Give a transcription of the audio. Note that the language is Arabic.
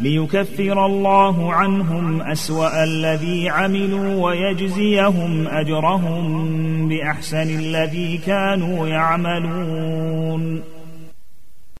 ليكفر الله عنهم أسوأ الذي عملوا ويجزيهم أجرهم بأحسن الذي كانوا يعملون.